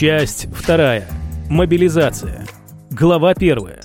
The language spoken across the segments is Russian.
Часть вторая. Мобилизация. Глава первая.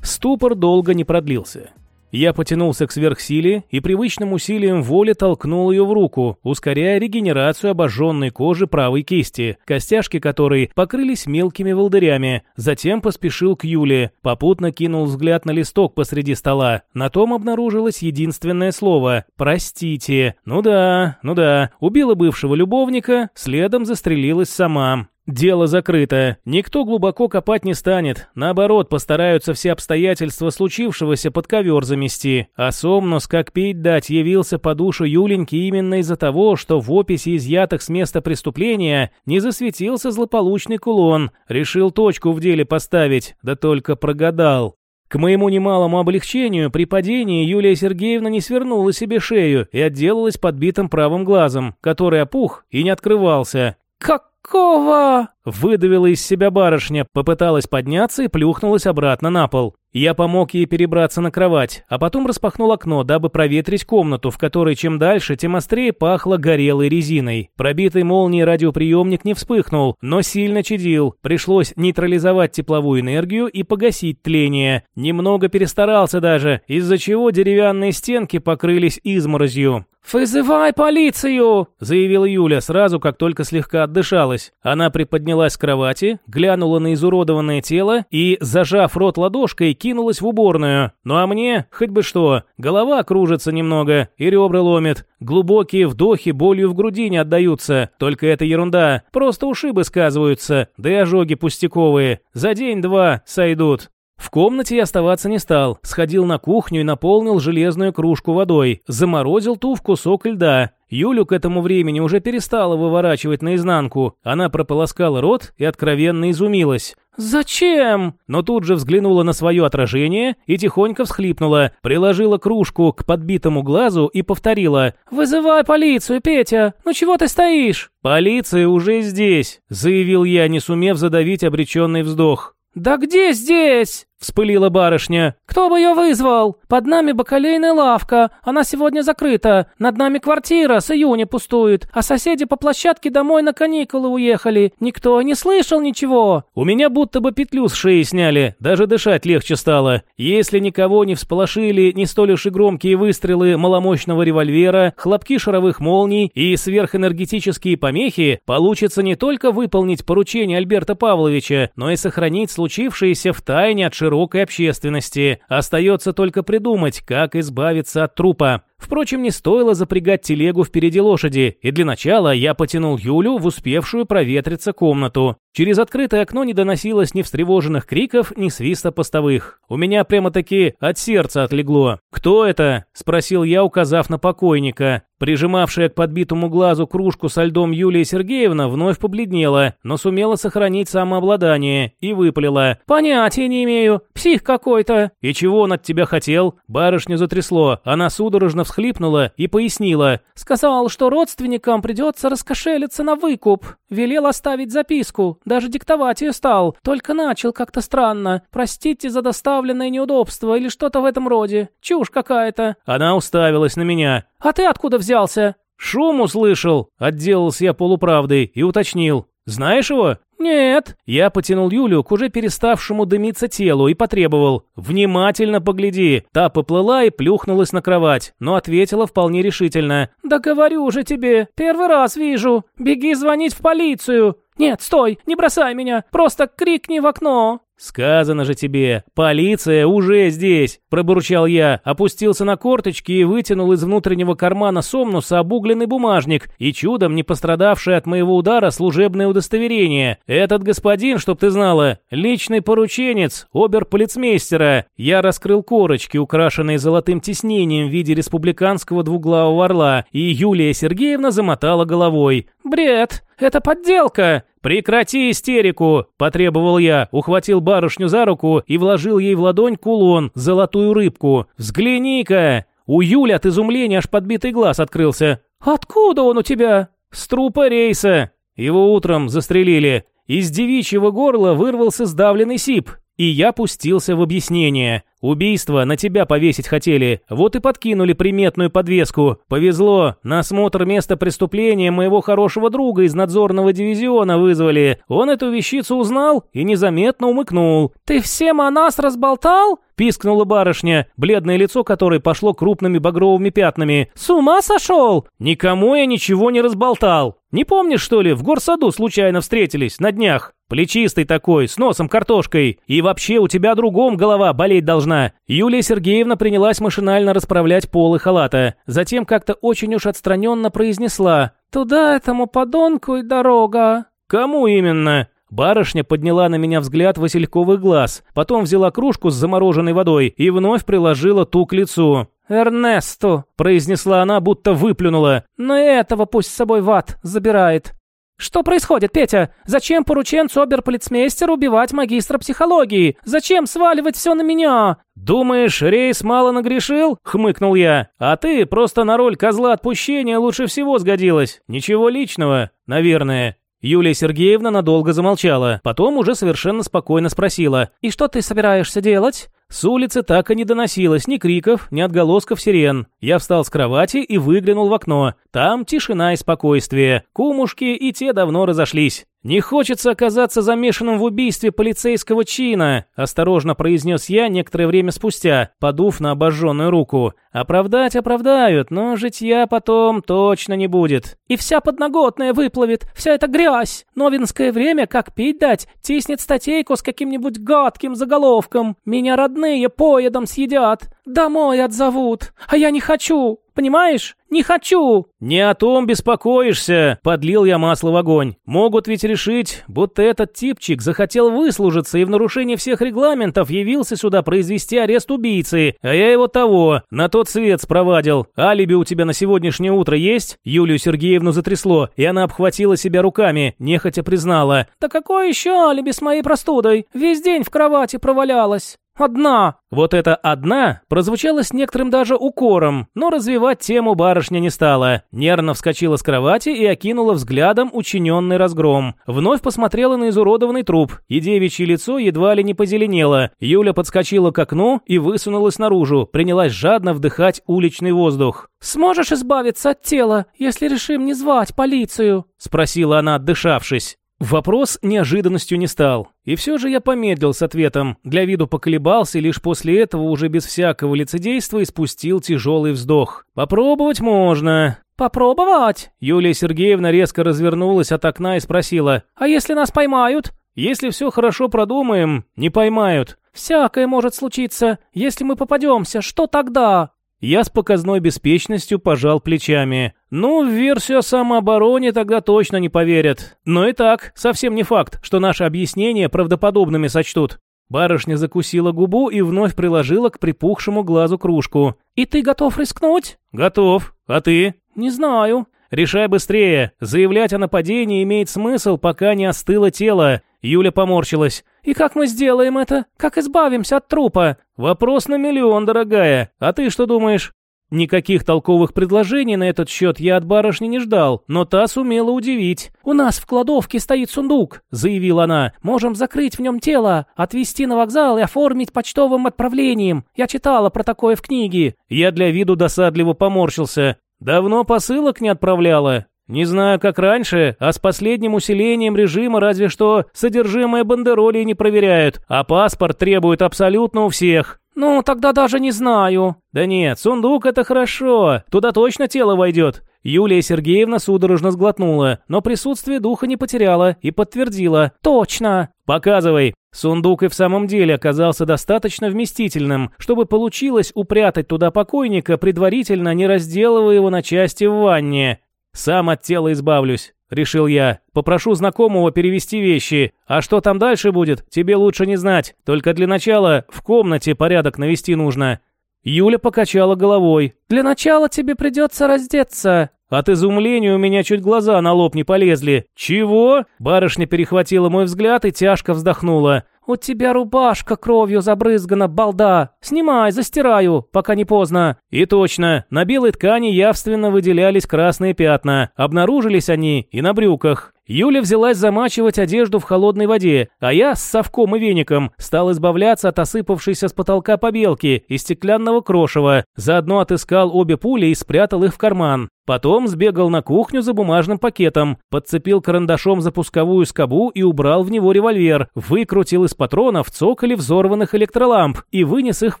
Ступор долго не продлился. Я потянулся к сверхсиле и привычным усилием воли толкнул ее в руку, ускоряя регенерацию обожженной кожи правой кисти, костяшки которой покрылись мелкими волдырями. Затем поспешил к Юле, попутно кинул взгляд на листок посреди стола. На том обнаружилось единственное слово «простите». Ну да, ну да, убила бывшего любовника, следом застрелилась сама. Дело закрыто. Никто глубоко копать не станет. Наоборот, постараются все обстоятельства случившегося под ковер замести. А Сомнус, как пить дать, явился по душу Юленьки именно из-за того, что в описи изъятых с места преступления не засветился злополучный кулон. Решил точку в деле поставить, да только прогадал. К моему немалому облегчению, при падении Юлия Сергеевна не свернула себе шею и отделалась подбитым правым глазом, который опух и не открывался. «Как «Какого?» – выдавила из себя барышня, попыталась подняться и плюхнулась обратно на пол. Я помог ей перебраться на кровать, а потом распахнул окно, дабы проветрить комнату, в которой чем дальше, тем острее пахло горелой резиной. Пробитый молнией радиоприемник не вспыхнул, но сильно чадил. Пришлось нейтрализовать тепловую энергию и погасить тление. Немного перестарался даже, из-за чего деревянные стенки покрылись изморозью. «Вызывай полицию!» – заявила Юля сразу, как только слегка отдышалась. Она приподнялась с кровати, глянула на изуродованное тело и, зажав рот ладошкой, кинулась в уборную. Ну а мне, хоть бы что, голова кружится немного и ребра ломит. Глубокие вдохи болью в груди не отдаются. Только это ерунда. Просто ушибы сказываются, да и ожоги пустяковые. За день-два сойдут. В комнате я оставаться не стал, сходил на кухню и наполнил железную кружку водой, заморозил ту в кусок льда. Юлю к этому времени уже перестала выворачивать наизнанку. Она прополоскала рот и откровенно изумилась. «Зачем?» Но тут же взглянула на свое отражение и тихонько всхлипнула, приложила кружку к подбитому глазу и повторила. «Вызывай полицию, Петя! Ну чего ты стоишь?» «Полиция уже здесь», — заявил я, не сумев задавить обреченный вздох. «Да где здесь?» – вспылила барышня. «Кто бы ее вызвал? Под нами бакалейная лавка, она сегодня закрыта. Над нами квартира с июня пустует, а соседи по площадке домой на каникулы уехали. Никто не слышал ничего». У меня будто бы петлю с шеи сняли, даже дышать легче стало. Если никого не всполошили не столь уж и громкие выстрелы маломощного револьвера, хлопки шаровых молний и сверхэнергетические помехи, получится не только выполнить поручение Альберта Павловича, но и сохранить случившееся в тайне от широкой общественности. Остается только придумать, как избавиться от трупа. Впрочем, не стоило запрягать телегу впереди лошади, и для начала я потянул Юлю в успевшую проветриться комнату. Через открытое окно не доносилось ни встревоженных криков, ни свиста постовых. У меня прямо-таки от сердца отлегло. «Кто это?» – спросил я, указав на покойника. Прижимавшая к подбитому глазу кружку со льдом Юлия Сергеевна вновь побледнела, но сумела сохранить самообладание и выпалила. «Понятия не имею. Псих какой-то». «И чего он от тебя хотел?» Барышню затрясло. Она судорожно всхлипнула и пояснила. «Сказал, что родственникам придется раскошелиться на выкуп. Велел оставить записку. Даже диктовать ее стал. Только начал как-то странно. Простите за доставленное неудобство или что-то в этом роде. Чушь какая-то». Она уставилась на меня. «А ты откуда взялся?» «Шум услышал», — отделался я полуправдой и уточнил. «Знаешь его?» «Нет». Я потянул Юлю к уже переставшему дымиться телу и потребовал. «Внимательно погляди». Та поплыла и плюхнулась на кровать, но ответила вполне решительно. «Да говорю же тебе, первый раз вижу. Беги звонить в полицию». «Нет, стой, не бросай меня, просто крикни в окно». «Сказано же тебе, полиция уже здесь!» – пробурчал я, опустился на корточки и вытянул из внутреннего кармана Сомнуса обугленный бумажник и чудом не пострадавшее от моего удара служебное удостоверение. Этот господин, чтоб ты знала, личный порученец, оберполицмейстера. Я раскрыл корочки, украшенные золотым тиснением в виде республиканского двуглавого орла, и Юлия Сергеевна замотала головой. «Бред! Это подделка!» «Прекрати истерику!» – потребовал я, ухватил барышню за руку и вложил ей в ладонь кулон, золотую рыбку. «Взгляни-ка!» У Юли от изумления аж подбитый глаз открылся. «Откуда он у тебя?» «С трупа рейса. Его утром застрелили. Из девичьего горла вырвался сдавленный сип. И я пустился в объяснение. Убийство на тебя повесить хотели, вот и подкинули приметную подвеску. Повезло, на осмотр места преступления моего хорошего друга из надзорного дивизиона вызвали. Он эту вещицу узнал и незаметно умыкнул. «Ты всем о нас разболтал?» Пискнула барышня, бледное лицо которой пошло крупными багровыми пятнами. «С ума сошел?» «Никому я ничего не разболтал. Не помнишь, что ли, в горсаду случайно встретились на днях? Плечистый такой, с носом картошкой. И вообще у тебя другом голова болеть должна. Юлия Сергеевна принялась машинально расправлять полы халата. Затем как-то очень уж отстраненно произнесла. «Туда этому подонку и дорога». «Кому именно?» Барышня подняла на меня взгляд васильковых глаз, потом взяла кружку с замороженной водой и вновь приложила ту к лицу. «Эрнесту», — произнесла она, будто выплюнула. «Но этого пусть с собой в ад забирает». «Что происходит, Петя? Зачем порученцу оберполицмейстера убивать магистра психологии? Зачем сваливать все на меня?» «Думаешь, Рейс мало нагрешил?» — хмыкнул я. «А ты просто на роль козла отпущения лучше всего сгодилась. Ничего личного, наверное». Юлия Сергеевна надолго замолчала, потом уже совершенно спокойно спросила. «И что ты собираешься делать?» С улицы так и не доносилось ни криков, ни отголосков сирен. Я встал с кровати и выглянул в окно. Там тишина и спокойствие. Кумушки и те давно разошлись. «Не хочется оказаться замешанным в убийстве полицейского чина», осторожно произнес я некоторое время спустя, подув на обожженную руку. «Оправдать оправдают, но житья потом точно не будет». «И вся подноготная выплывет, вся эта грязь. Новинское время, как пить дать, тиснет статейку с каким-нибудь гадким заголовком. Меня родные поедом съедят, домой отзовут, а я не хочу. Понимаешь? Не хочу!» «Не о том беспокоишься!» – подлил я масло в огонь. «Могут ведь решить, будто этот типчик захотел выслужиться и в нарушении всех регламентов явился сюда произвести арест убийцы, а я его того, на тот свет спровадил. Алиби у тебя на сегодняшнее утро есть?» Юлию Сергеевну затрясло, и она обхватила себя руками, нехотя признала. «Да какое еще алиби с моей простудой? Весь день в кровати провалялась!» «Одна!» Вот это «одна» прозвучало с некоторым даже укором, но развивать тему барышня не стала. Нервно вскочила с кровати и окинула взглядом учиненный разгром. Вновь посмотрела на изуродованный труп, и девичье лицо едва ли не позеленело. Юля подскочила к окну и высунулась наружу, принялась жадно вдыхать уличный воздух. «Сможешь избавиться от тела, если решим не звать полицию?» – спросила она, отдышавшись. Вопрос неожиданностью не стал. И все же я помедлил с ответом, для виду поколебался и лишь после этого уже без всякого лицедейства испустил тяжелый вздох. «Попробовать можно». «Попробовать?» Юлия Сергеевна резко развернулась от окна и спросила. «А если нас поймают?» «Если все хорошо продумаем, не поймают». «Всякое может случиться. Если мы попадемся, что тогда?» Я с показной беспечностью пожал плечами. Ну, в версию о самообороне тогда точно не поверят. Но и так, совсем не факт, что наши объяснения правдоподобными сочтут. Барышня закусила губу и вновь приложила к припухшему глазу кружку. «И ты готов рискнуть?» «Готов. А ты?» «Не знаю». «Решай быстрее. Заявлять о нападении имеет смысл, пока не остыло тело». Юля поморщилась. «И как мы сделаем это? Как избавимся от трупа?» «Вопрос на миллион, дорогая. А ты что думаешь?» Никаких толковых предложений на этот счет я от барышни не ждал, но та сумела удивить. «У нас в кладовке стоит сундук», — заявила она. «Можем закрыть в нем тело, отвезти на вокзал и оформить почтовым отправлением. Я читала про такое в книге». Я для виду досадливо поморщился. «Давно посылок не отправляла?» Не знаю, как раньше, а с последним усилением режима разве что содержимое бандероли не проверяют, а паспорт требуют абсолютно у всех. Ну, тогда даже не знаю. Да нет, сундук это хорошо, туда точно тело войдет. Юлия Сергеевна судорожно сглотнула, но присутствие духа не потеряла и подтвердила. «Точно!» «Показывай!» Сундук и в самом деле оказался достаточно вместительным, чтобы получилось упрятать туда покойника, предварительно не разделывая его на части в ванне. «Сам от тела избавлюсь», — решил я. «Попрошу знакомого перевести вещи. А что там дальше будет, тебе лучше не знать. Только для начала в комнате порядок навести нужно». Юля покачала головой. «Для начала тебе придется раздеться». От изумления у меня чуть глаза на лоб не полезли. «Чего?» Барышня перехватила мой взгляд и тяжко вздохнула. «У тебя рубашка кровью забрызгана, балда! Снимай, застираю, пока не поздно!» И точно, на белой ткани явственно выделялись красные пятна. Обнаружились они и на брюках. Юля взялась замачивать одежду в холодной воде, а я с совком и веником стал избавляться от осыпавшейся с потолка побелки и стеклянного крошева, заодно отыскал обе пули и спрятал их в карман. Потом сбегал на кухню за бумажным пакетом, подцепил карандашом запусковую скобу и убрал в него револьвер, выкрутил из патронов цоколи взорванных электроламп и вынес их в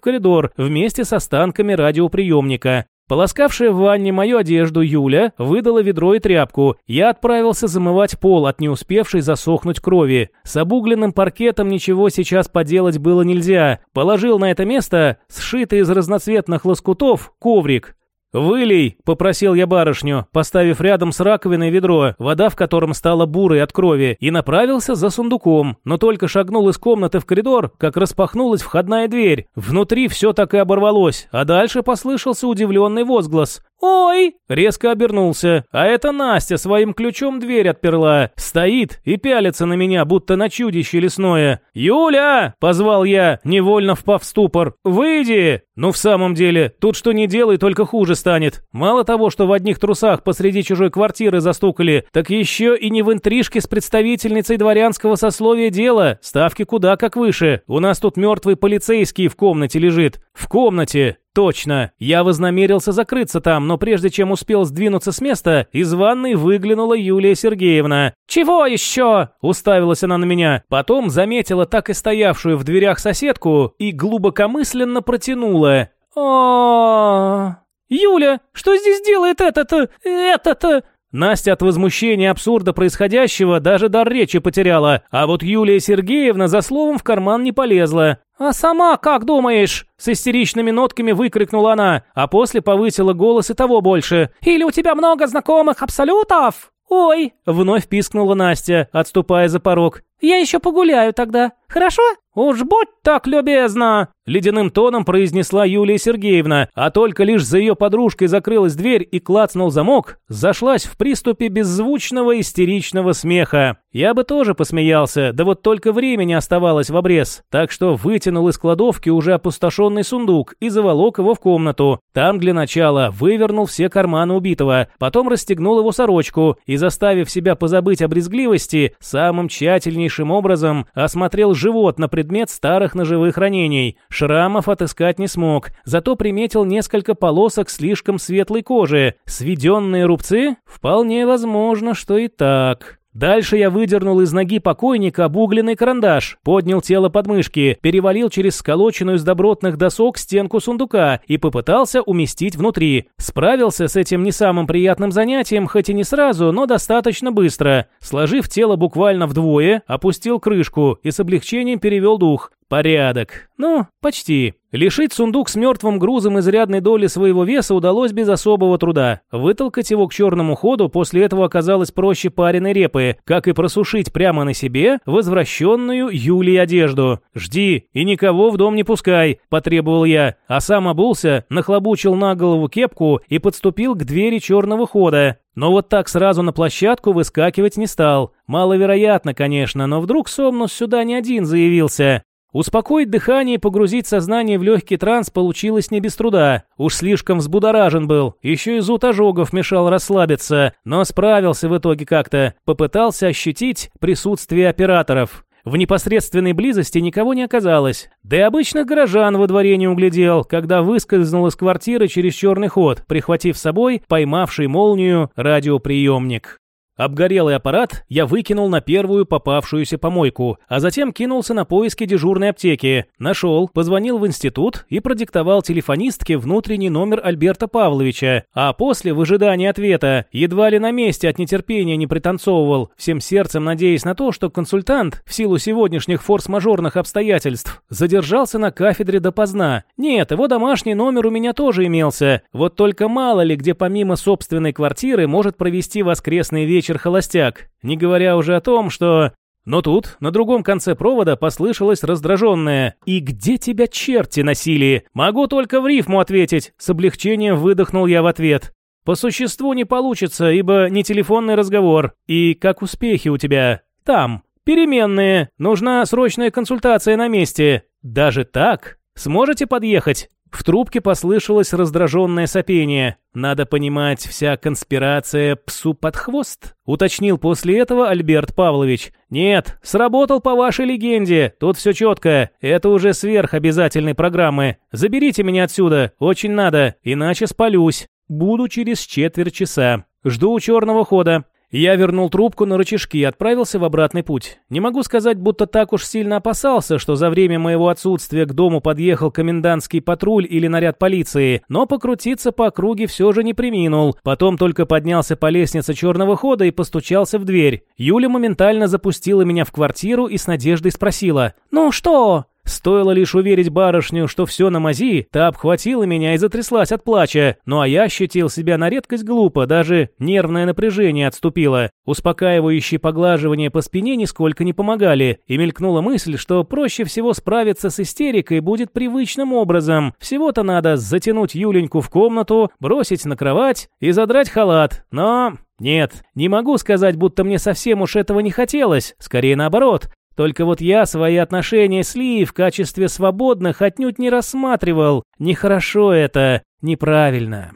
коридор вместе с останками радиоприемника. Полоскавшая в ванне мою одежду Юля выдала ведро и тряпку. Я отправился замывать пол от не успевшей засохнуть крови. С обугленным паркетом ничего сейчас поделать было нельзя. Положил на это место сшитый из разноцветных лоскутов коврик. «Вылей!» – попросил я барышню, поставив рядом с раковиной ведро, вода в котором стала бурой от крови, и направился за сундуком, но только шагнул из комнаты в коридор, как распахнулась входная дверь. Внутри все так и оборвалось, а дальше послышался удивленный возглас. «Ой!» Резко обернулся. А это Настя своим ключом дверь отперла. Стоит и пялится на меня, будто на чудище лесное. «Юля!» – позвал я, невольно впав в ступор. «Выйди!» Ну в самом деле, тут что не делай, только хуже станет. Мало того, что в одних трусах посреди чужой квартиры застукали, так еще и не в интрижке с представительницей дворянского сословия дело. Ставки куда как выше. У нас тут мертвый полицейский в комнате лежит. В комнате. Точно, я вознамерился закрыться там, но прежде чем успел сдвинуться с места, из ванной выглянула Юлия Сергеевна. «Чего еще?» – уставилась она на меня. Потом заметила так и стоявшую в дверях соседку и глубокомысленно протянула. о Юля, что здесь делает этот... этот...» Настя от возмущения абсурда происходящего даже дар речи потеряла, а вот Юлия Сергеевна за словом в карман не полезла. «А сама как думаешь?» С истеричными нотками выкрикнула она, а после повысила голос и того больше. «Или у тебя много знакомых абсолютов?» «Ой!» — вновь пискнула Настя, отступая за порог. «Я еще погуляю тогда. Хорошо?» «Уж будь так любезна!» Ледяным тоном произнесла Юлия Сергеевна, а только лишь за ее подружкой закрылась дверь и клацнул замок, зашлась в приступе беззвучного истеричного смеха. Я бы тоже посмеялся, да вот только времени оставалось в обрез, так что вытянул из кладовки уже опустошенный сундук и заволок его в комнату. Там для начала вывернул все карманы убитого, потом расстегнул его сорочку и, заставив себя позабыть о брезгливости, самым тщательнейшим образом осмотрел живот на предмет старых ножевых ранений. Шрамов отыскать не смог, зато приметил несколько полосок слишком светлой кожи. Сведенные рубцы? Вполне возможно, что и так. Дальше я выдернул из ноги покойника обугленный карандаш, поднял тело подмышки, перевалил через сколоченную из добротных досок стенку сундука и попытался уместить внутри. Справился с этим не самым приятным занятием, хоть и не сразу, но достаточно быстро. Сложив тело буквально вдвое, опустил крышку и с облегчением перевел дух. Порядок. Ну, почти. Лишить сундук с мертвым грузом изрядной доли своего веса удалось без особого труда. Вытолкать его к черному ходу после этого оказалось проще пареной репы, как и просушить прямо на себе возвращенную Юлей одежду. «Жди и никого в дом не пускай», – потребовал я, а сам обулся, нахлобучил на голову кепку и подступил к двери черного хода. Но вот так сразу на площадку выскакивать не стал. Маловероятно, конечно, но вдруг Сомнус сюда не один заявился. Успокоить дыхание и погрузить сознание в легкий транс получилось не без труда. Уж слишком взбудоражен был, еще и зуд ожогов мешал расслабиться, но справился в итоге как-то. Попытался ощутить присутствие операторов. В непосредственной близости никого не оказалось. Да и обычных горожан во дворе не углядел, когда выскользнул из квартиры через черный ход, прихватив с собой поймавший молнию радиоприемник. Обгорелый аппарат я выкинул на первую попавшуюся помойку, а затем кинулся на поиски дежурной аптеки. Нашел, позвонил в институт и продиктовал телефонистке внутренний номер Альберта Павловича. А после, в ожидании ответа, едва ли на месте от нетерпения не пританцовывал, всем сердцем надеясь на то, что консультант, в силу сегодняшних форс-мажорных обстоятельств, задержался на кафедре допоздна. Нет, его домашний номер у меня тоже имелся. Вот только мало ли где помимо собственной квартиры может провести воскресный вечер вечер холостяк, не говоря уже о том, что... Но тут, на другом конце провода, послышалось раздраженное «И где тебя черти носили?» «Могу только в рифму ответить», с облегчением выдохнул я в ответ. «По существу не получится, ибо не телефонный разговор. И как успехи у тебя? Там. Переменные. Нужна срочная консультация на месте. Даже так? Сможете подъехать?» В трубке послышалось раздраженное сопение. «Надо понимать, вся конспирация псу под хвост», — уточнил после этого Альберт Павлович. «Нет, сработал по вашей легенде. Тут все четко. Это уже сверх обязательной программы. Заберите меня отсюда. Очень надо, иначе спалюсь. Буду через четверть часа. Жду у черного хода. Я вернул трубку на рычажки и отправился в обратный путь. Не могу сказать, будто так уж сильно опасался, что за время моего отсутствия к дому подъехал комендантский патруль или наряд полиции, но покрутиться по округе все же не приминул. Потом только поднялся по лестнице черного хода и постучался в дверь. Юля моментально запустила меня в квартиру и с надеждой спросила «Ну что?» Стоило лишь уверить барышню, что все на мази, та обхватила меня и затряслась от плача. Ну а я ощутил себя на редкость глупо, даже нервное напряжение отступило. Успокаивающие поглаживания по спине нисколько не помогали, и мелькнула мысль, что проще всего справиться с истерикой будет привычным образом. Всего-то надо затянуть Юленьку в комнату, бросить на кровать и задрать халат. Но нет, не могу сказать, будто мне совсем уж этого не хотелось, скорее наоборот. Только вот я свои отношения с Ли в качестве свободных отнюдь не рассматривал. Нехорошо это, неправильно.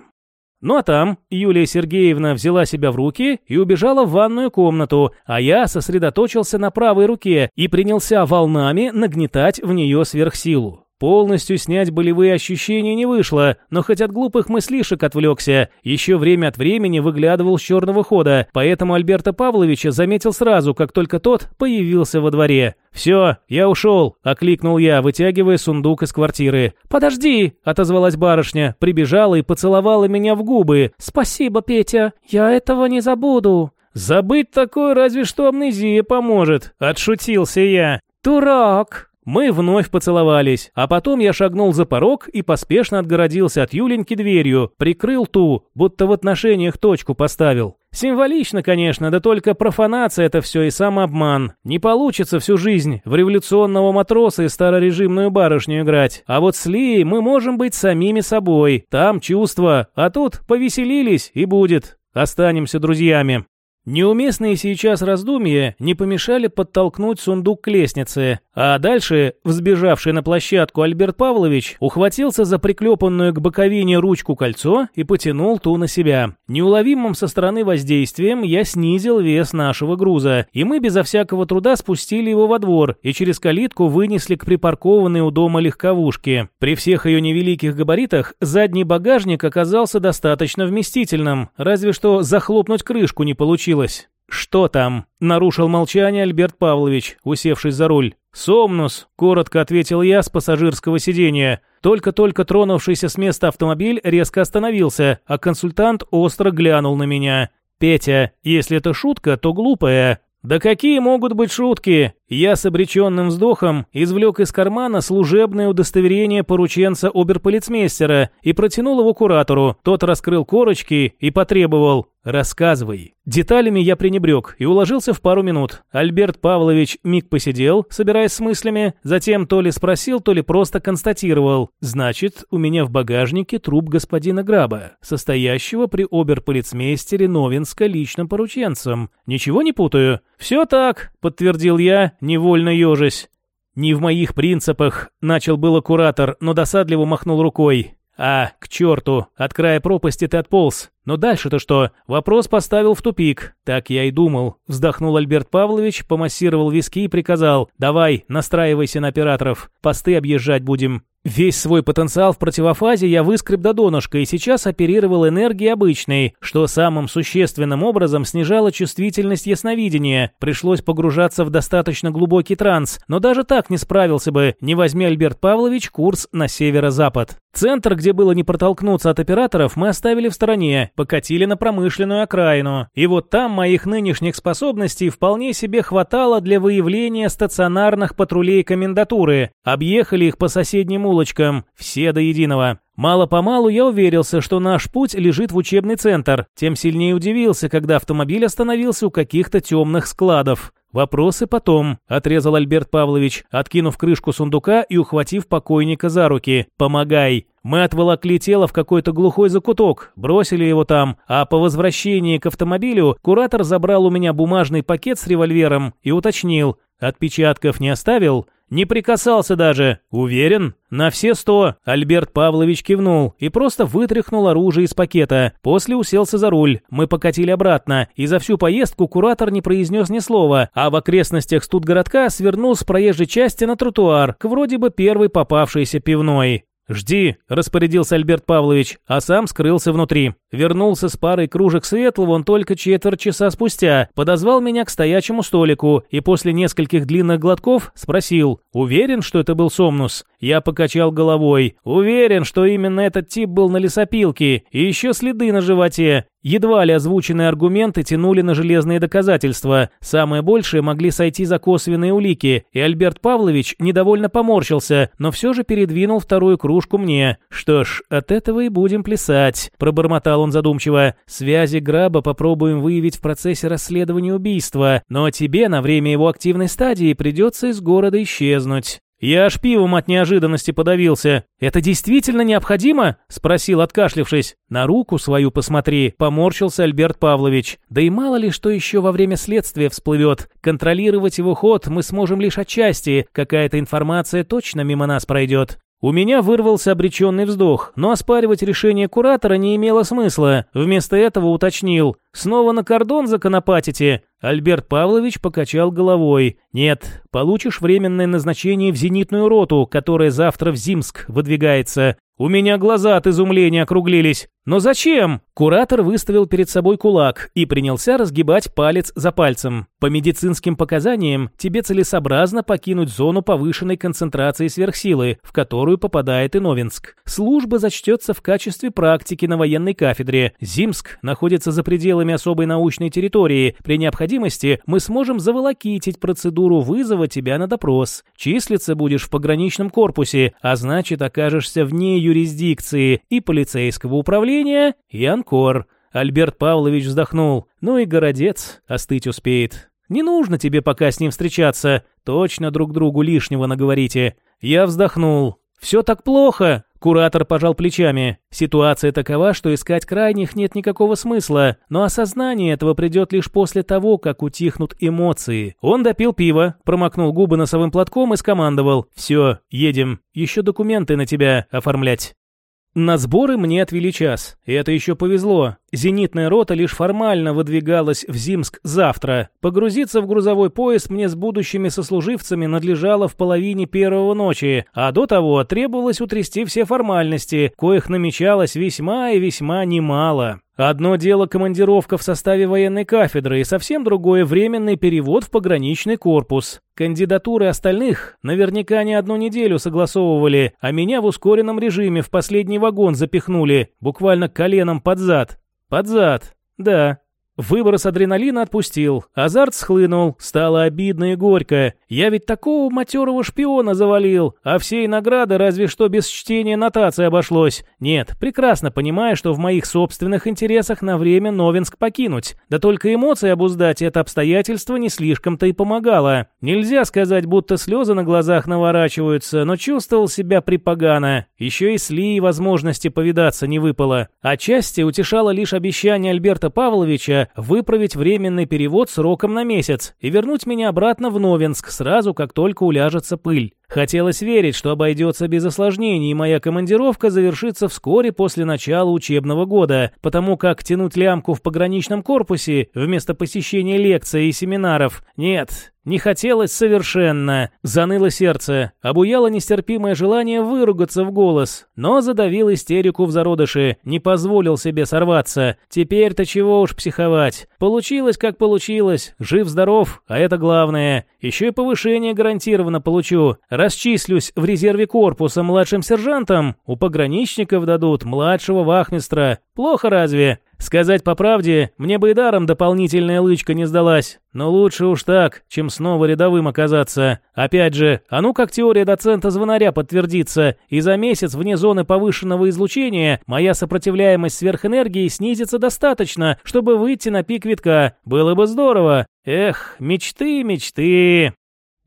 Ну а там Юлия Сергеевна взяла себя в руки и убежала в ванную комнату, а я сосредоточился на правой руке и принялся волнами нагнетать в нее сверхсилу. Полностью снять болевые ощущения не вышло, но хоть от глупых мыслишек отвлекся. Еще время от времени выглядывал с черного хода, поэтому Альберта Павловича заметил сразу, как только тот появился во дворе. «Все, я ушел», — окликнул я, вытягивая сундук из квартиры. «Подожди», — отозвалась барышня, прибежала и поцеловала меня в губы. «Спасибо, Петя, я этого не забуду». «Забыть такое разве что амнезия поможет», — отшутился я. «Дурак!» Мы вновь поцеловались, а потом я шагнул за порог и поспешно отгородился от Юленьки дверью, прикрыл ту, будто в отношениях точку поставил. Символично, конечно, да только профанация это все и самообман. Не получится всю жизнь в революционного матроса и старорежимную барышню играть. А вот с Лией мы можем быть самими собой. Там чувства, а тут повеселились и будет. Останемся друзьями. Неуместные сейчас раздумья не помешали подтолкнуть сундук к лестнице, а дальше взбежавший на площадку Альберт Павлович ухватился за приклепанную к боковине ручку кольцо и потянул ту на себя. Неуловимым со стороны воздействием я снизил вес нашего груза, и мы безо всякого труда спустили его во двор и через калитку вынесли к припаркованной у дома легковушке. При всех ее невеликих габаритах задний багажник оказался достаточно вместительным, разве что захлопнуть крышку не получилось случилось?» «Что там?» — нарушил молчание Альберт Павлович, усевшись за руль. «Сомнус», — коротко ответил я с пассажирского сидения. Только-только тронувшийся с места автомобиль резко остановился, а консультант остро глянул на меня. «Петя, если это шутка, то глупая. «Да какие могут быть шутки?» Я с обреченным вздохом извлек из кармана служебное удостоверение порученца оберполицмейстера и протянул его куратору. Тот раскрыл корочки и потребовал «Рассказывай». Деталями я пренебрег и уложился в пару минут. Альберт Павлович миг посидел, собираясь с мыслями, затем то ли спросил, то ли просто констатировал. «Значит, у меня в багажнике труп господина Граба, состоящего при оберполицмейстере Новинска личным порученцем. Ничего не путаю?» «Все так», — подтвердил я, невольно ежась. «Не в моих принципах», — начал было куратор, но досадливо махнул рукой. «А, к черту, от края пропасти ты отполз. Но дальше-то что? Вопрос поставил в тупик. Так я и думал. Вздохнул Альберт Павлович, помассировал виски и приказал. Давай, настраивайся на операторов. Посты объезжать будем. Весь свой потенциал в противофазе я выскреб до донышка и сейчас оперировал энергией обычной, что самым существенным образом снижало чувствительность ясновидения. Пришлось погружаться в достаточно глубокий транс, но даже так не справился бы, не возьми Альберт Павлович курс на северо-запад. Центр, где было не протолкнуться от операторов, мы оставили в стороне, покатили на промышленную окраину. И вот там моих нынешних способностей вполне себе хватало для выявления стационарных патрулей комендатуры. Объехали их по соседним улицам улочкам, все до единого. Мало-помалу я уверился, что наш путь лежит в учебный центр, тем сильнее удивился, когда автомобиль остановился у каких-то темных складов. «Вопросы потом», — отрезал Альберт Павлович, откинув крышку сундука и ухватив покойника за руки. «Помогай». Мы отволокли тело в какой-то глухой закуток, бросили его там, а по возвращении к автомобилю куратор забрал у меня бумажный пакет с револьвером и уточнил. «Отпечатков не оставил?» Не прикасался даже. Уверен? На все сто. Альберт Павлович кивнул и просто вытряхнул оружие из пакета. После уселся за руль. Мы покатили обратно. И за всю поездку куратор не произнес ни слова, а в окрестностях студгородка свернул с проезжей части на тротуар к вроде бы первой попавшейся пивной. «Жди», – распорядился Альберт Павлович, а сам скрылся внутри. Вернулся с парой кружек светлого он только четверть часа спустя, подозвал меня к стоячему столику и после нескольких длинных глотков спросил, уверен, что это был Сомнус? Я покачал головой. Уверен, что именно этот тип был на лесопилке, и еще следы на животе. Едва ли озвученные аргументы тянули на железные доказательства. Самое большее могли сойти за косвенные улики, и Альберт Павлович недовольно поморщился, но все же передвинул вторую кружку мне. «Что ж, от этого и будем плясать», – пробормотал он задумчиво. «Связи Граба попробуем выявить в процессе расследования убийства, но тебе на время его активной стадии придется из города исчезнуть». Я аж пивом от неожиданности подавился. «Это действительно необходимо?» – спросил, откашлившись. «На руку свою посмотри», – поморщился Альберт Павлович. «Да и мало ли что еще во время следствия всплывет. Контролировать его ход мы сможем лишь отчасти. Какая-то информация точно мимо нас пройдет». У меня вырвался обреченный вздох, но оспаривать решение куратора не имело смысла. Вместо этого уточнил. «Снова на кордон законопатите?» Альберт Павлович покачал головой. «Нет, получишь временное назначение в зенитную роту, которая завтра в Зимск выдвигается. У меня глаза от изумления округлились. Но зачем? Куратор выставил перед собой кулак и принялся разгибать палец за пальцем. По медицинским показаниям, тебе целесообразно покинуть зону повышенной концентрации сверхсилы, в которую попадает и Новинск. Служба зачтется в качестве практики на военной кафедре. Зимск находится за пределами особой научной территории. При необходимости мы сможем заволокитить процедуру вызова тебя на допрос. Числиться будешь в пограничном корпусе, а значит окажешься вне юрисдикции и полицейского управления, и Анкор. Альберт Павлович вздохнул. Ну и городец, остыть успеет. Не нужно тебе пока с ним встречаться. Точно друг другу лишнего наговорите. Я вздохнул. Все так плохо. Куратор пожал плечами. Ситуация такова, что искать крайних нет никакого смысла, но осознание этого придет лишь после того, как утихнут эмоции. Он допил пиво, промокнул губы носовым платком и скомандовал. «Все, едем. Еще документы на тебя оформлять». На сборы мне отвели час, и это еще повезло. Зенитная рота лишь формально выдвигалась в Зимск завтра. Погрузиться в грузовой поезд мне с будущими сослуживцами надлежало в половине первого ночи, а до того требовалось утрясти все формальности, коих намечалось весьма и весьма немало. Одно дело командировка в составе военной кафедры и совсем другое временный перевод в пограничный корпус. Кандидатуры остальных наверняка не одну неделю согласовывали, а меня в ускоренном режиме в последний вагон запихнули, буквально коленом под зад. Под зад, да. Выброс адреналина отпустил, азарт схлынул, стало обидно и горько. Я ведь такого матерого шпиона завалил, а всей награды разве что без чтения нотации обошлось. Нет, прекрасно понимаю, что в моих собственных интересах на время Новинск покинуть. Да только эмоции обуздать это обстоятельство не слишком-то и помогало. Нельзя сказать, будто слезы на глазах наворачиваются, но чувствовал себя припогано. Еще и с Ли возможности повидаться не выпало. Отчасти утешало лишь обещание Альберта Павловича выправить временный перевод сроком на месяц и вернуть меня обратно в Новинск сразу, как только уляжется пыль. Хотелось верить, что обойдется без осложнений, и моя командировка завершится вскоре после начала учебного года, потому как тянуть лямку в пограничном корпусе вместо посещения лекций и семинаров нет, не хотелось совершенно. Заныло сердце, обуяло нестерпимое желание выругаться в голос, но задавил истерику в зародыше, не позволил себе сорваться. Теперь-то чего уж психовать. Получилось, как получилось, жив-здоров, а это главное. Еще и повышение гарантированно получу. Расчислюсь в резерве корпуса младшим сержантом, у пограничников дадут младшего вахмистра. Плохо разве? Сказать по правде, мне бы и даром дополнительная лычка не сдалась. Но лучше уж так, чем снова рядовым оказаться. Опять же, а ну как теория доцента Звонаря подтвердится, и за месяц вне зоны повышенного излучения моя сопротивляемость сверхэнергии снизится достаточно, чтобы выйти на пик витка. Было бы здорово. Эх, мечты, мечты.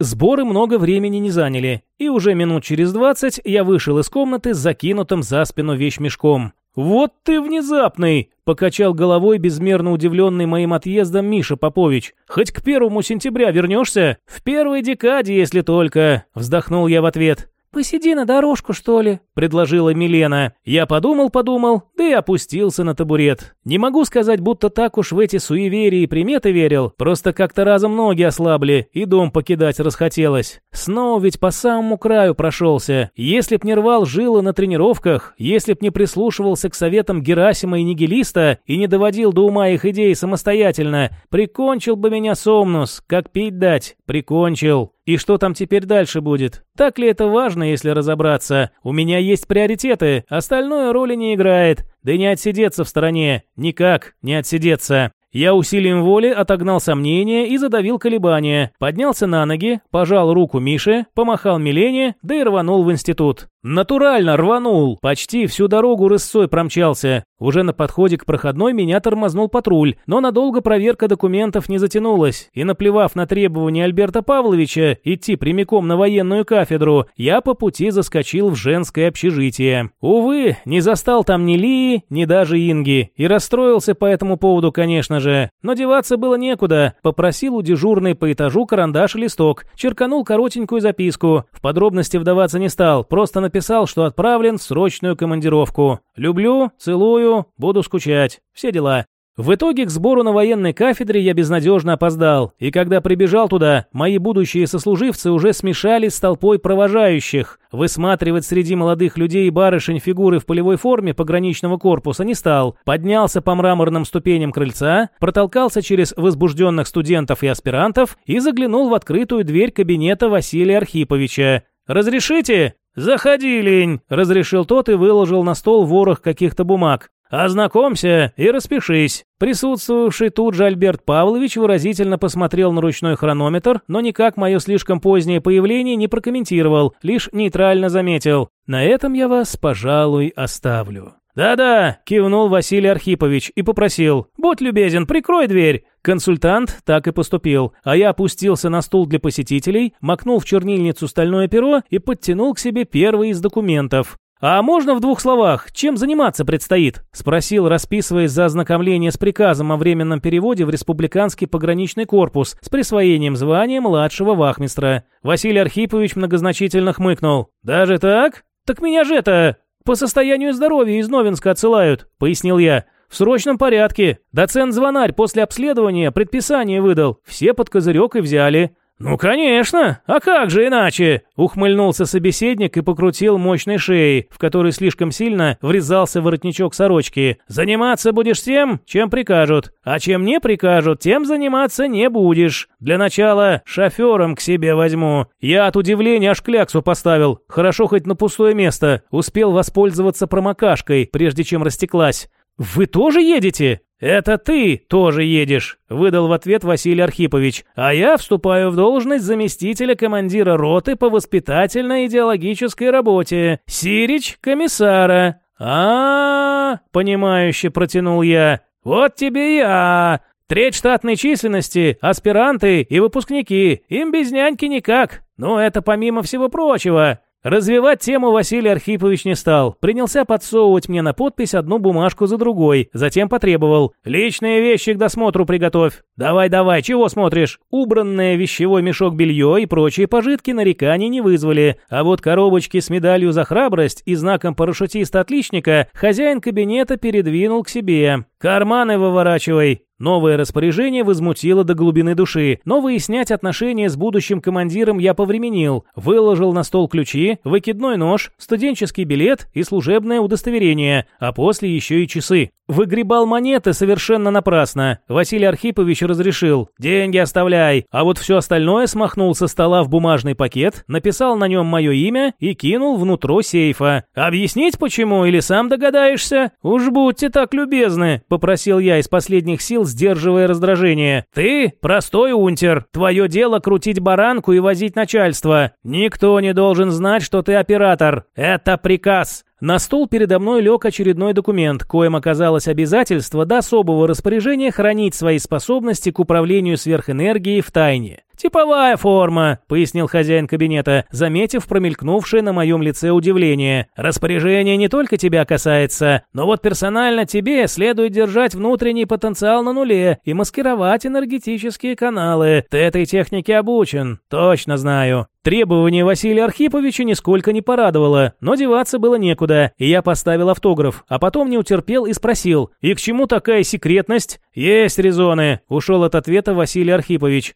Сборы много времени не заняли, и уже минут через двадцать я вышел из комнаты с закинутым за спину вещмешком. «Вот ты внезапный!» – покачал головой безмерно удивленный моим отъездом Миша Попович. «Хоть к первому сентября вернешься?» «В первой декаде, если только!» – вздохнул я в ответ. «Посиди на дорожку, что ли?» – предложила Милена. Я подумал-подумал, да и опустился на табурет. Не могу сказать, будто так уж в эти суеверия и приметы верил, просто как-то разом ноги ослабли, и дом покидать расхотелось. Снова ведь по самому краю прошелся. Если б не рвал жилы на тренировках, если б не прислушивался к советам Герасима и Нигилиста и не доводил до ума их идей самостоятельно, прикончил бы меня Сомнус, как пить дать, прикончил. И что там теперь дальше будет? Так ли это важно, если разобраться? У меня есть приоритеты, остальное роли не играет. Да и не отсидеться в стороне. Никак не отсидеться. Я усилием воли отогнал сомнения и задавил колебания, поднялся на ноги, пожал руку Мише, помахал Милене, да и рванул в институт. Натурально рванул, почти всю дорогу рысцой промчался. Уже на подходе к проходной меня тормознул патруль, но надолго проверка документов не затянулась, и наплевав на требования Альберта Павловича идти прямиком на военную кафедру, я по пути заскочил в женское общежитие. Увы, не застал там ни Лии, ни даже Инги, и расстроился по этому поводу, конечно же. Но деваться было некуда. Попросил у дежурной по этажу карандаш и листок, черканул коротенькую записку. В подробности вдаваться не стал, просто написал, что отправлен в срочную командировку. Люблю, целую, буду скучать. Все дела. В итоге к сбору на военной кафедре я безнадежно опоздал, и когда прибежал туда, мои будущие сослуживцы уже смешались с толпой провожающих. Высматривать среди молодых людей и барышень фигуры в полевой форме пограничного корпуса не стал. Поднялся по мраморным ступеням крыльца, протолкался через возбужденных студентов и аспирантов и заглянул в открытую дверь кабинета Василия Архиповича. «Разрешите?» «Заходи, лень!» – разрешил тот и выложил на стол ворох каких-то бумаг. «Ознакомься и распишись». Присутствовавший тут же Альберт Павлович выразительно посмотрел на ручной хронометр, но никак мое слишком позднее появление не прокомментировал, лишь нейтрально заметил. «На этом я вас, пожалуй, оставлю». «Да-да», – кивнул Василий Архипович и попросил. «Будь любезен, прикрой дверь». Консультант так и поступил, а я опустился на стул для посетителей, макнул в чернильницу стальное перо и подтянул к себе первый из документов. «А можно в двух словах, чем заниматься предстоит?» – спросил, расписываясь за ознакомление с приказом о временном переводе в Республиканский пограничный корпус с присвоением звания младшего вахмистра. Василий Архипович многозначительно хмыкнул. «Даже так? Так меня же это... по состоянию здоровья из Новинска отсылают», – пояснил я. «В срочном порядке. Доцент Звонарь после обследования предписание выдал. Все под козырек и взяли. «Ну, конечно! А как же иначе?» — ухмыльнулся собеседник и покрутил мощной шеей, в которой слишком сильно врезался воротничок сорочки. «Заниматься будешь тем, чем прикажут, а чем не прикажут, тем заниматься не будешь. Для начала шофером к себе возьму. Я от удивления аж кляксу поставил. Хорошо хоть на пустое место. Успел воспользоваться промокашкой, прежде чем растеклась. «Вы тоже едете?» «Это ты тоже едешь», — выдал в ответ Василий Архипович. «А я вступаю в должность заместителя командира роты по воспитательно-идеологической работе. Сирич — комиссара». А, -а, -а понимающе протянул я. «Вот тебе я. Треть штатной численности, аспиранты и выпускники. Им без няньки никак. Ну, это помимо всего прочего. Развивать тему Василий Архипович не стал. Принялся подсовывать мне на подпись одну бумажку за другой. Затем потребовал. «Личные вещи к досмотру приготовь». «Давай-давай, чего смотришь?» Убранное вещевой мешок белье и прочие пожитки нареканий не вызвали. А вот коробочки с медалью за храбрость и знаком парашютиста-отличника хозяин кабинета передвинул к себе. «Карманы выворачивай!» Новое распоряжение возмутило до глубины души, но выяснять отношения с будущим командиром я повременил, выложил на стол ключи, выкидной нож, студенческий билет и служебное удостоверение, а после еще и часы. Выгребал монеты совершенно напрасно. Василий Архипович разрешил. «Деньги оставляй». А вот все остальное смахнул со стола в бумажный пакет, написал на нем мое имя и кинул внутрь сейфа. «Объяснить почему или сам догадаешься?» «Уж будьте так любезны», — попросил я из последних сил, сдерживая раздражение. «Ты простой унтер. Твое дело крутить баранку и возить начальство. Никто не должен знать, что ты оператор. Это приказ. На стол передо мной лег очередной документ, коим оказалось обязательство до особого распоряжения хранить свои способности к управлению сверхэнергией в тайне. «Типовая форма», — пояснил хозяин кабинета, заметив промелькнувшее на моем лице удивление. «Распоряжение не только тебя касается, но вот персонально тебе следует держать внутренний потенциал на нуле и маскировать энергетические каналы. Ты этой технике обучен, точно знаю». Требование Василия Архиповича нисколько не порадовало, но деваться было некуда, и я поставил автограф, а потом не утерпел и спросил, «И к чему такая секретность?» «Есть резоны», — ушел от ответа Василий Архипович.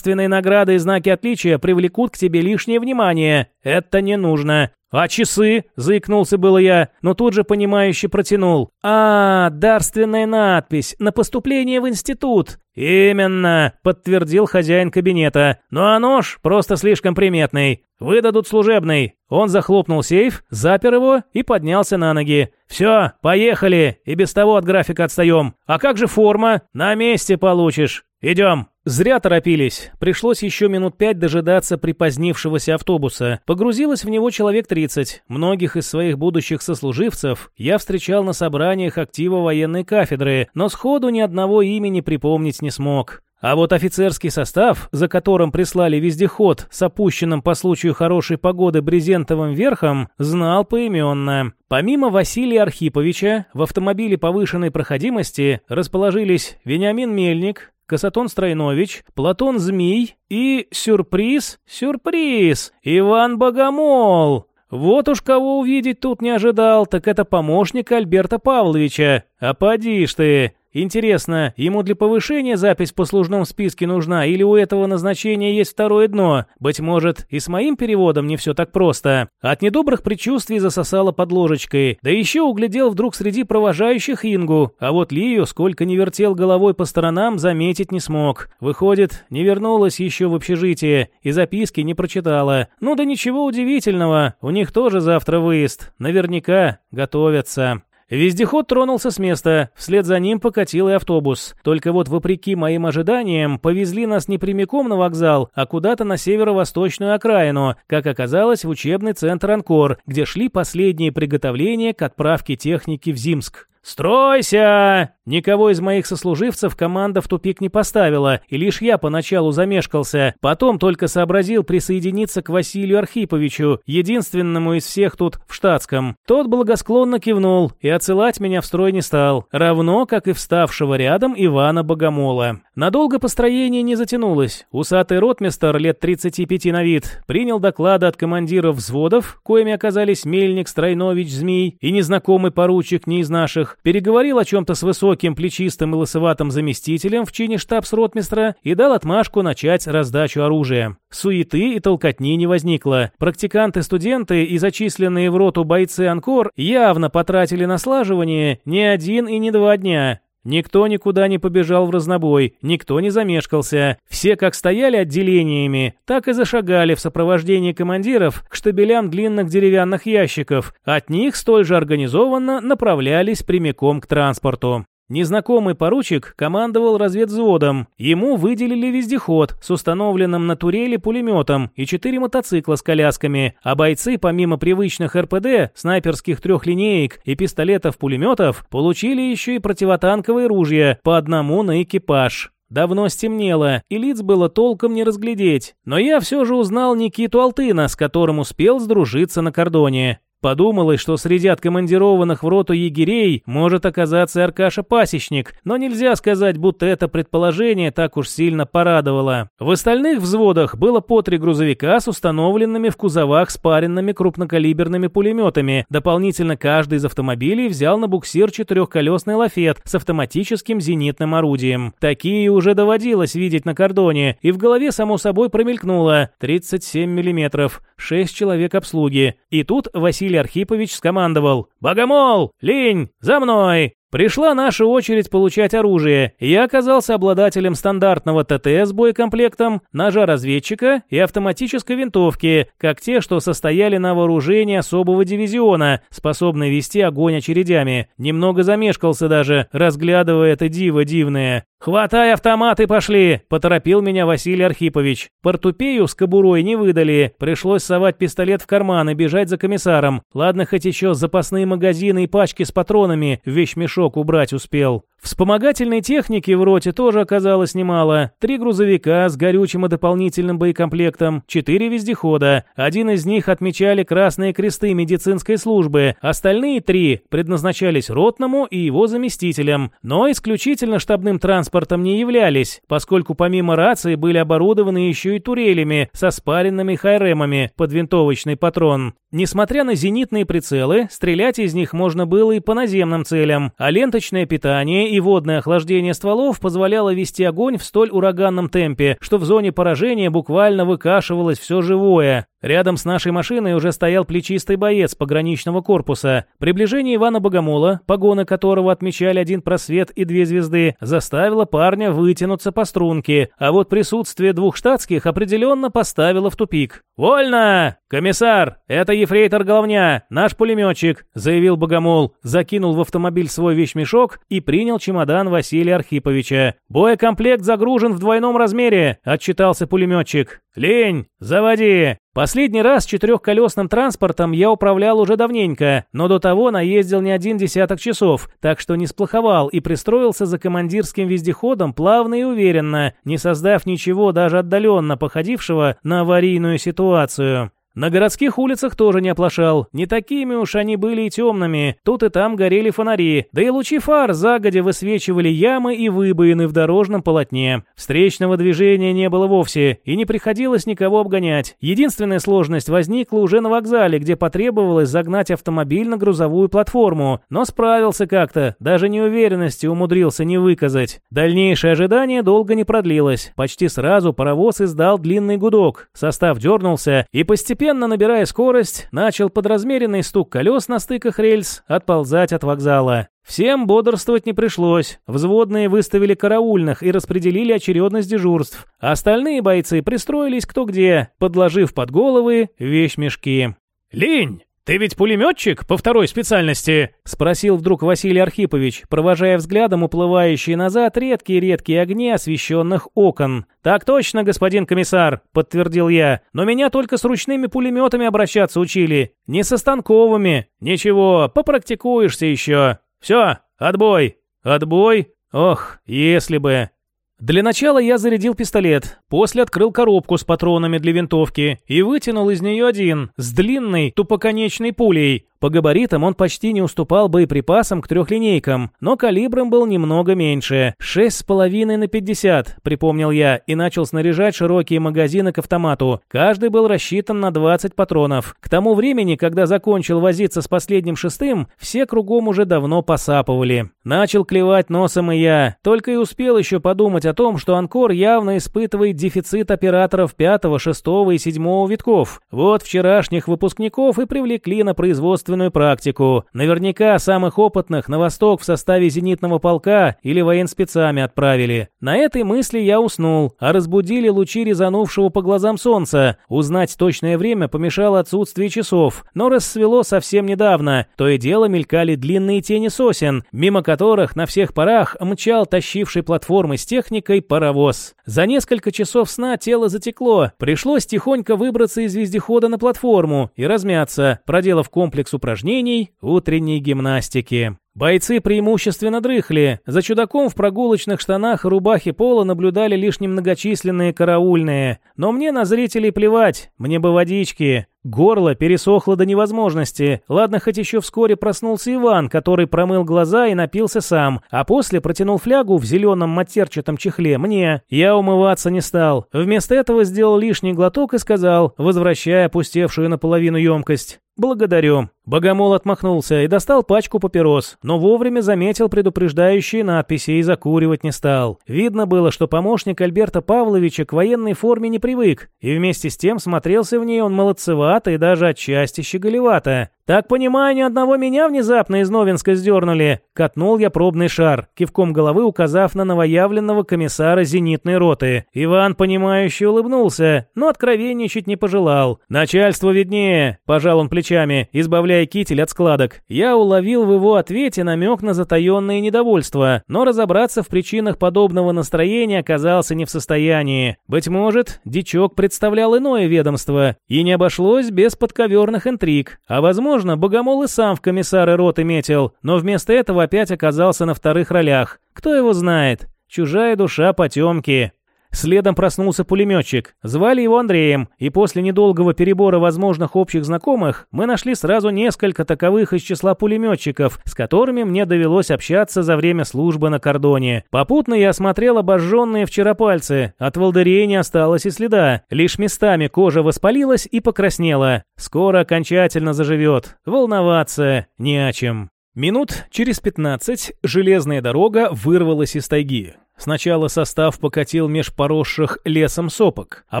«Государственные награды и знаки отличия привлекут к тебе лишнее внимание. Это не нужно. «А часы?» – заикнулся было я, но тут же понимающе протянул. «А, дарственная надпись на поступление в институт». «Именно», – подтвердил хозяин кабинета. «Ну а нож просто слишком приметный. Выдадут служебный». Он захлопнул сейф, запер его и поднялся на ноги. «Все, поехали, и без того от графика отстаем. А как же форма? На месте получишь. Идем». Зря торопились. Пришлось еще минут пять дожидаться припозднившегося автобуса. Погрузилось в него человек 30. Многих из своих будущих сослуживцев я встречал на собраниях актива военной кафедры, но сходу ни одного имени припомнить не смог. А вот офицерский состав, за которым прислали вездеход с опущенным по случаю хорошей погоды брезентовым верхом, знал поименно. Помимо Василия Архиповича, в автомобиле повышенной проходимости расположились Вениамин Мельник, Касатон Стройнович, Платон Змей и сюрприз, сюрприз, Иван Богомол. Вот уж кого увидеть тут не ожидал, так это помощник Альберта Павловича. А поди ж ты, Интересно, ему для повышения запись в послужном списке нужна или у этого назначения есть второе дно? Быть может, и с моим переводом не все так просто. От недобрых предчувствий засосало под ложечкой. Да еще углядел вдруг среди провожающих Ингу, а вот Лию, сколько не вертел головой по сторонам, заметить не смог. Выходит, не вернулась еще в общежитие и записки не прочитала. Ну да ничего удивительного, у них тоже завтра выезд. Наверняка готовятся. Вездеход тронулся с места, вслед за ним покатил и автобус. Только вот, вопреки моим ожиданиям, повезли нас не прямиком на вокзал, а куда-то на северо-восточную окраину, как оказалось, в учебный центр «Анкор», где шли последние приготовления к отправке техники в Зимск. «Стройся!» Никого из моих сослуживцев команда в тупик не поставила, и лишь я поначалу замешкался. Потом только сообразил присоединиться к Василию Архиповичу, единственному из всех тут в штатском. Тот благосклонно кивнул и отсылать меня в строй не стал, равно как и вставшего рядом Ивана Богомола. Надолго построение не затянулось. Усатый ротмистер лет 35 на вид принял доклады от командиров взводов, коими оказались Мельник, Стройнович, Змей и незнакомый поручик не из наших, переговорил о чем-то с высоким, плечистым и лысоватым заместителем в чине штабс-ротмистра и дал отмашку начать раздачу оружия. Суеты и толкотни не возникло. Практиканты-студенты и зачисленные в роту бойцы Анкор явно потратили на слаживание не один и не два дня. Никто никуда не побежал в разнобой, никто не замешкался. Все как стояли отделениями, так и зашагали в сопровождении командиров к штабелям длинных деревянных ящиков. От них столь же организованно направлялись прямиком к транспорту. Незнакомый поручик командовал разведвзводом. Ему выделили вездеход с установленным на турели пулеметом и четыре мотоцикла с колясками, а бойцы, помимо привычных РПД, снайперских трехлинеек и пистолетов-пулеметов, получили еще и противотанковые ружья по одному на экипаж. Давно стемнело, и лиц было толком не разглядеть, но я все же узнал Никиту Алтына, с которым успел сдружиться на кордоне. Подумалось, что среди откомандированных в роту егерей может оказаться Аркаша-пасечник, но нельзя сказать, будто это предположение так уж сильно порадовало. В остальных взводах было по три грузовика с установленными в кузовах спаренными крупнокалиберными пулеметами. Дополнительно каждый из автомобилей взял на буксир четырехколесный лафет с автоматическим зенитным орудием. Такие уже доводилось видеть на кордоне, и в голове само собой промелькнуло 37 миллиметров, 6 человек обслуги. И тут Василий Василий Архипович скомандовал «Богомол! Лень! За мной!» Пришла наша очередь получать оружие, я оказался обладателем стандартного ТТ с боекомплектом, ножа разведчика и автоматической винтовки, как те, что состояли на вооружении особого дивизиона, способной вести огонь очередями. Немного замешкался даже, разглядывая это диво дивное. «Хватай автомат и пошли!» – поторопил меня Василий Архипович. Портупею с кобурой не выдали, пришлось совать пистолет в карман и бежать за комиссаром. Ладно, хоть еще запасные магазины и пачки с патронами в вещмешок убрать успел. Вспомогательной техники в роте тоже оказалось немало. Три грузовика с горючим и дополнительным боекомплектом, четыре вездехода. Один из них отмечали красные кресты медицинской службы, остальные три предназначались ротному и его заместителям, но исключительно штабным транспортом не являлись, поскольку помимо рации были оборудованы еще и турелями со спаренными хайремами под винтовочный патрон. Несмотря на зенитные прицелы, стрелять из них можно было и по наземным целям, а ленточное питание водное охлаждение стволов позволяло вести огонь в столь ураганном темпе, что в зоне поражения буквально выкашивалось все живое. Рядом с нашей машиной уже стоял плечистый боец пограничного корпуса. Приближение Ивана Богомола, погоны которого отмечали один просвет и две звезды, заставило парня вытянуться по струнке, а вот присутствие двух штатских определенно поставило в тупик. «Вольно! Комиссар, это ефрейтор Головня, наш пулеметчик», заявил Богомол, закинул в автомобиль свой вещмешок и принял чемодан Василия Архиповича. «Боекомплект загружен в двойном размере», отчитался пулеметчик. «Лень, заводи!» Последний раз четырехколесным транспортом я управлял уже давненько, но до того наездил не один десяток часов, так что не сплоховал и пристроился за командирским вездеходом плавно и уверенно, не создав ничего даже отдаленно походившего на аварийную ситуацию. На городских улицах тоже не оплошал. Не такими уж они были и темными. Тут и там горели фонари. Да и лучи фар загодя высвечивали ямы и выбоины в дорожном полотне. Встречного движения не было вовсе, и не приходилось никого обгонять. Единственная сложность возникла уже на вокзале, где потребовалось загнать автомобиль на грузовую платформу. Но справился как-то, даже неуверенности умудрился не выказать. Дальнейшее ожидание долго не продлилось. Почти сразу паровоз издал длинный гудок. Состав дернулся, и постепенно Постепенно набирая скорость, начал подразмеренный стук колес на стыках рельс отползать от вокзала. Всем бодрствовать не пришлось. Взводные выставили караульных и распределили очередность дежурств. остальные бойцы пристроились кто где, подложив под головы вещмешки. «Лень!» «Ты ведь пулеметчик по второй специальности?» — спросил вдруг Василий Архипович, провожая взглядом уплывающие назад редкие-редкие огни освещенных окон. «Так точно, господин комиссар», — подтвердил я. «Но меня только с ручными пулеметами обращаться учили, не со станковыми. Ничего, попрактикуешься еще. Все, отбой». «Отбой? Ох, если бы...» Для начала я зарядил пистолет, после открыл коробку с патронами для винтовки и вытянул из нее один, с длинной, тупоконечной пулей. По габаритам он почти не уступал боеприпасам к трехлинейкам, но калибром был немного меньше. 6,5 на 50, припомнил я, и начал снаряжать широкие магазины к автомату. Каждый был рассчитан на 20 патронов. К тому времени, когда закончил возиться с последним шестым, все кругом уже давно посапывали. Начал клевать носом и я, только и успел еще подумать о том, что Анкор явно испытывает дефицит операторов 5, 6 и 7 витков. Вот вчерашних выпускников и привлекли на производство собственную практику. Наверняка самых опытных на восток в составе зенитного полка или военспецами отправили. На этой мысли я уснул, а разбудили лучи резанувшего по глазам солнца. Узнать точное время помешало отсутствие часов, но рассвело совсем недавно. То и дело мелькали длинные тени сосен, мимо которых на всех парах мчал тащивший платформы с техникой паровоз. За несколько часов сна тело затекло. Пришлось тихонько выбраться из вездехода на платформу и размяться, проделав комплекс упражнений утренней гимнастики. Бойцы преимущественно дрыхли. За чудаком в прогулочных штанах и рубахе пола наблюдали лишь немногочисленные караульные. Но мне на зрителей плевать, мне бы водички. Горло пересохло до невозможности. Ладно, хоть еще вскоре проснулся Иван, который промыл глаза и напился сам, а после протянул флягу в зеленом матерчатом чехле мне. Я умываться не стал. Вместо этого сделал лишний глоток и сказал, возвращая опустевшую наполовину емкость. «Благодарю». Богомол отмахнулся и достал пачку папирос, но вовремя заметил предупреждающие надписи и закуривать не стал. Видно было, что помощник Альберта Павловича к военной форме не привык, и вместе с тем смотрелся в ней он молодцевато и даже отчасти щеголевато. «Так понимаю, ни одного меня внезапно из Новинска сдернули!» Катнул я пробный шар, кивком головы указав на новоявленного комиссара зенитной роты. Иван, понимающе улыбнулся, но откровенничать не пожелал. «Начальство виднее!» – пожал он плечами, избавляя китель от складок. Я уловил в его ответе намек на затаенное недовольство, но разобраться в причинах подобного настроения оказался не в состоянии. Быть может, дичок представлял иное ведомство, и не обошлось без подковерных интриг, а возможно, Богомол и сам в комиссары роты метил, но вместо этого опять оказался на вторых ролях. Кто его знает? Чужая душа потемки. Следом проснулся пулеметчик. Звали его Андреем, и после недолгого перебора возможных общих знакомых мы нашли сразу несколько таковых из числа пулеметчиков, с которыми мне довелось общаться за время службы на кордоне. Попутно я осмотрел обожженные вчера пальцы. От волдырей не осталось и следа. Лишь местами кожа воспалилась и покраснела. Скоро окончательно заживет. Волноваться не о чем. Минут через пятнадцать железная дорога вырвалась из тайги. Сначала состав покатил меж поросших лесом сопок, а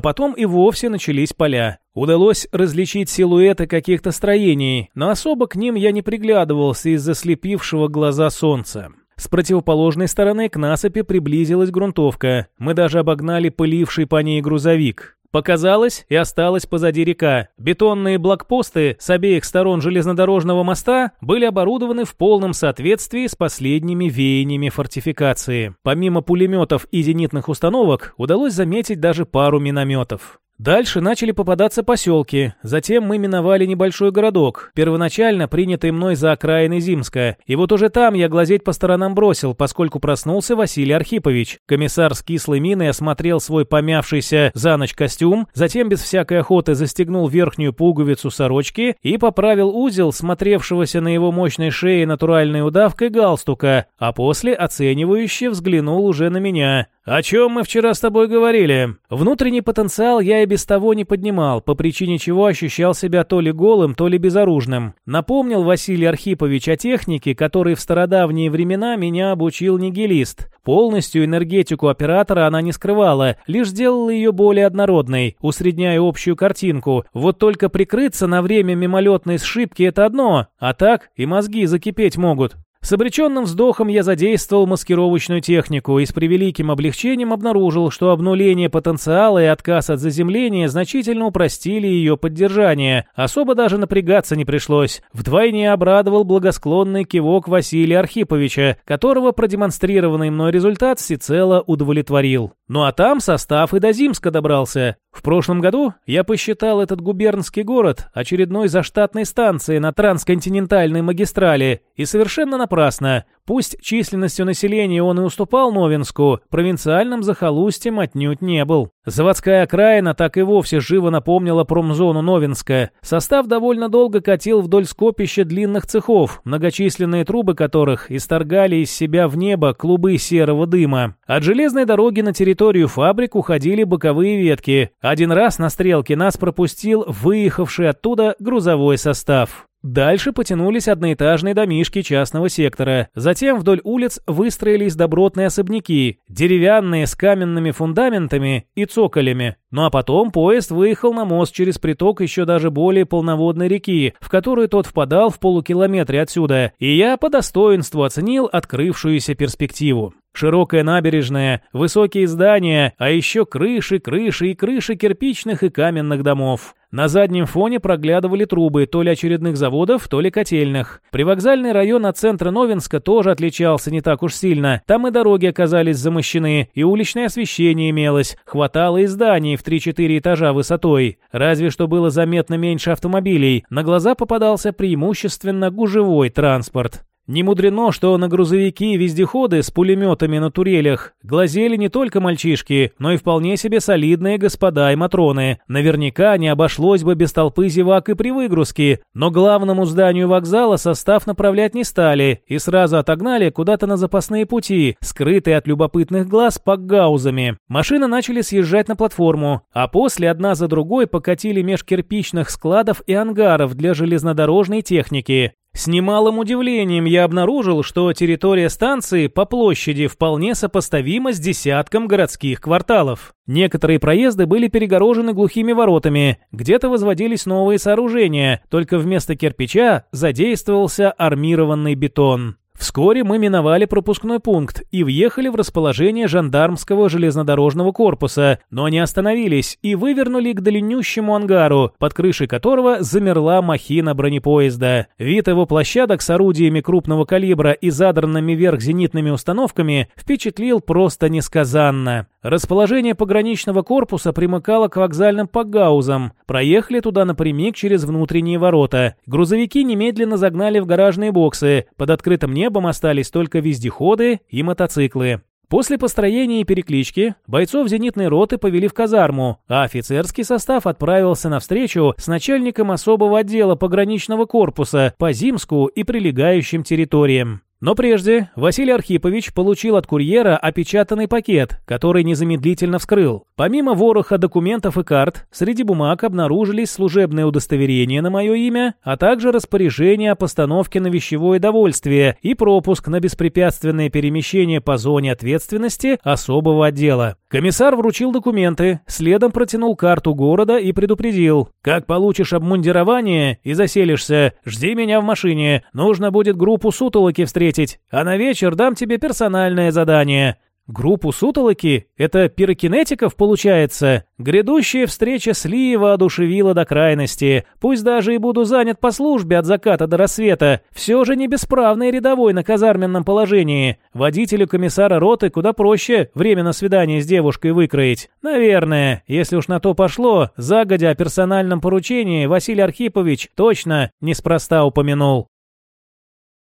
потом и вовсе начались поля. Удалось различить силуэты каких-то строений, но особо к ним я не приглядывался из-за слепившего глаза солнца. С противоположной стороны к насыпи приблизилась грунтовка. Мы даже обогнали пыливший по ней грузовик. Показалось, и осталась позади река. Бетонные блокпосты с обеих сторон железнодорожного моста были оборудованы в полном соответствии с последними веяниями фортификации. Помимо пулеметов и зенитных установок, удалось заметить даже пару минометов. Дальше начали попадаться поселки, затем мы миновали небольшой городок, первоначально принятый мной за окраины Зимска, и вот уже там я глазеть по сторонам бросил, поскольку проснулся Василий Архипович. Комиссар с кислой миной осмотрел свой помявшийся за ночь костюм, затем без всякой охоты застегнул верхнюю пуговицу сорочки и поправил узел, смотревшегося на его мощной шее натуральной удавкой галстука, а после оценивающе взглянул уже на меня. «О чем мы вчера с тобой говорили?» Внутренний потенциал я без того не поднимал, по причине чего ощущал себя то ли голым, то ли безоружным. Напомнил Василий Архипович о технике, которой в стародавние времена меня обучил нигилист. Полностью энергетику оператора она не скрывала, лишь сделала ее более однородной, усредняя общую картинку. Вот только прикрыться на время мимолетной сшибки это одно, а так и мозги закипеть могут. С обреченным вздохом я задействовал маскировочную технику и с превеликим облегчением обнаружил, что обнуление потенциала и отказ от заземления значительно упростили ее поддержание. Особо даже напрягаться не пришлось. Вдвойне обрадовал благосклонный кивок Василия Архиповича, которого продемонстрированный мной результат всецело удовлетворил. Ну а там состав и до Зимска добрался. В прошлом году я посчитал этот губернский город очередной заштатной станцией на трансконтинентальной магистрали и совершенно напрасно. Пусть численностью населения он и уступал Новинску, провинциальным захолустьем отнюдь не был. Заводская окраина так и вовсе живо напомнила промзону Новинска. Состав довольно долго катил вдоль скопища длинных цехов, многочисленные трубы которых исторгали из себя в небо клубы серого дыма. От железной дороги на территорию фабрик уходили боковые ветки. Один раз на стрелке нас пропустил выехавший оттуда грузовой состав. Дальше потянулись одноэтажные домишки частного сектора. Затем вдоль улиц выстроились добротные особняки, деревянные с каменными фундаментами и цоколями. Ну а потом поезд выехал на мост через приток еще даже более полноводной реки, в которую тот впадал в полукилометре отсюда, и я по достоинству оценил открывшуюся перспективу. Широкая набережная, высокие здания, а еще крыши, крыши и крыши кирпичных и каменных домов. На заднем фоне проглядывали трубы то ли очередных заводов, то ли котельных. Привокзальный район от центра Новинска тоже отличался не так уж сильно. Там и дороги оказались замощены, и уличное освещение имелось. Хватало и зданий в 3-4 этажа высотой. Разве что было заметно меньше автомобилей. На глаза попадался преимущественно гужевой транспорт. Не мудрено, что на грузовики и вездеходы с пулеметами на турелях глазели не только мальчишки, но и вполне себе солидные господа и матроны. Наверняка не обошлось бы без толпы зевак и при выгрузке, но главному зданию вокзала состав направлять не стали и сразу отогнали куда-то на запасные пути, скрытые от любопытных глаз пакгаузами. Машины начали съезжать на платформу, а после одна за другой покатили меж кирпичных складов и ангаров для железнодорожной техники. С немалым удивлением я обнаружил, что территория станции по площади вполне сопоставима с десятком городских кварталов. Некоторые проезды были перегорожены глухими воротами, где-то возводились новые сооружения, только вместо кирпича задействовался армированный бетон. Вскоре мы миновали пропускной пункт и въехали в расположение жандармского железнодорожного корпуса, но не остановились и вывернули к длиннющему ангару, под крышей которого замерла махина бронепоезда. Вид его площадок с орудиями крупного калибра и задранными вверх зенитными установками впечатлил просто несказанно. Расположение пограничного корпуса примыкало к вокзальным погаузам. Проехали туда напрямик через внутренние ворота. Грузовики немедленно загнали в гаражные боксы. Под открытым небом остались только вездеходы и мотоциклы. После построения и переклички бойцов зенитной роты повели в казарму, а офицерский состав отправился на встречу с начальником особого отдела пограничного корпуса по Зимску и прилегающим территориям. Но прежде Василий Архипович получил от курьера опечатанный пакет, который незамедлительно вскрыл. Помимо вороха документов и карт, среди бумаг обнаружились служебные удостоверения на мое имя, а также распоряжение о постановке на вещевое довольствие и пропуск на беспрепятственное перемещение по зоне ответственности особого отдела. Комиссар вручил документы, следом протянул карту города и предупредил. «Как получишь обмундирование и заселишься, жди меня в машине. Нужно будет группу сутолоки встретить встретить, а на вечер дам тебе персональное задание. Группу сутолоки? Это пирокинетиков получается? Грядущая встреча с Ли воодушевила до крайности. Пусть даже и буду занят по службе от заката до рассвета, все же не бесправный рядовой на казарменном положении. Водителю комиссара роты куда проще время на свидание с девушкой выкроить. Наверное, если уж на то пошло, загодя о персональном поручении Василий Архипович точно неспроста упомянул.